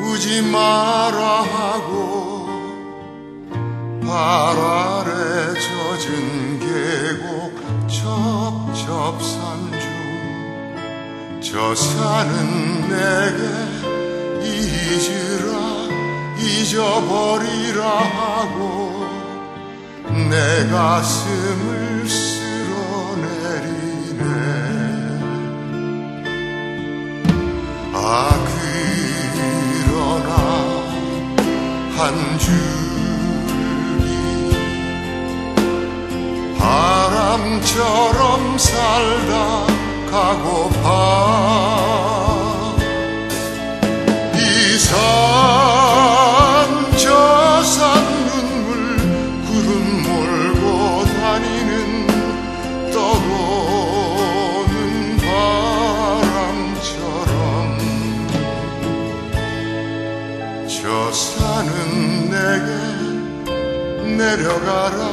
울지 마라 하고 발 아래 젖은 계곡 첩첩산 중. 저 산은 내게 잊으라 잊어버리라 하고 내 가슴을 쓸어내리네 아 그러나 한 줄기 바람처럼 살다 가고파 내려가라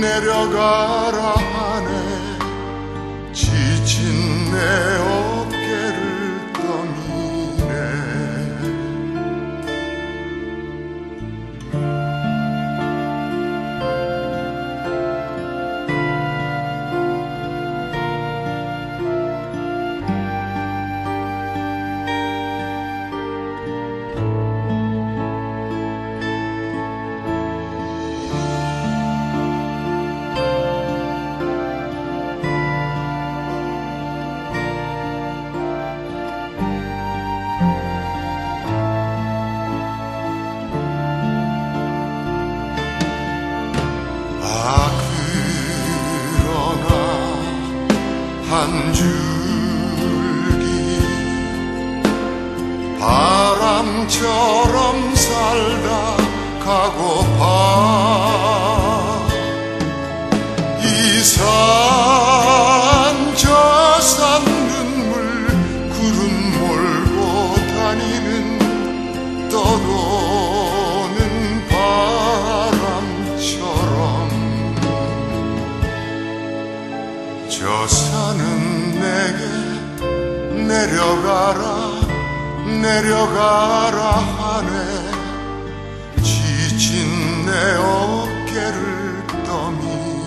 내려가라 하네. 지친 내 한 줄기. 바람처럼 살다 가고파. 이산 여사는 내게 내려가라 내려가라 하네. 지친 내 어깨를 떠미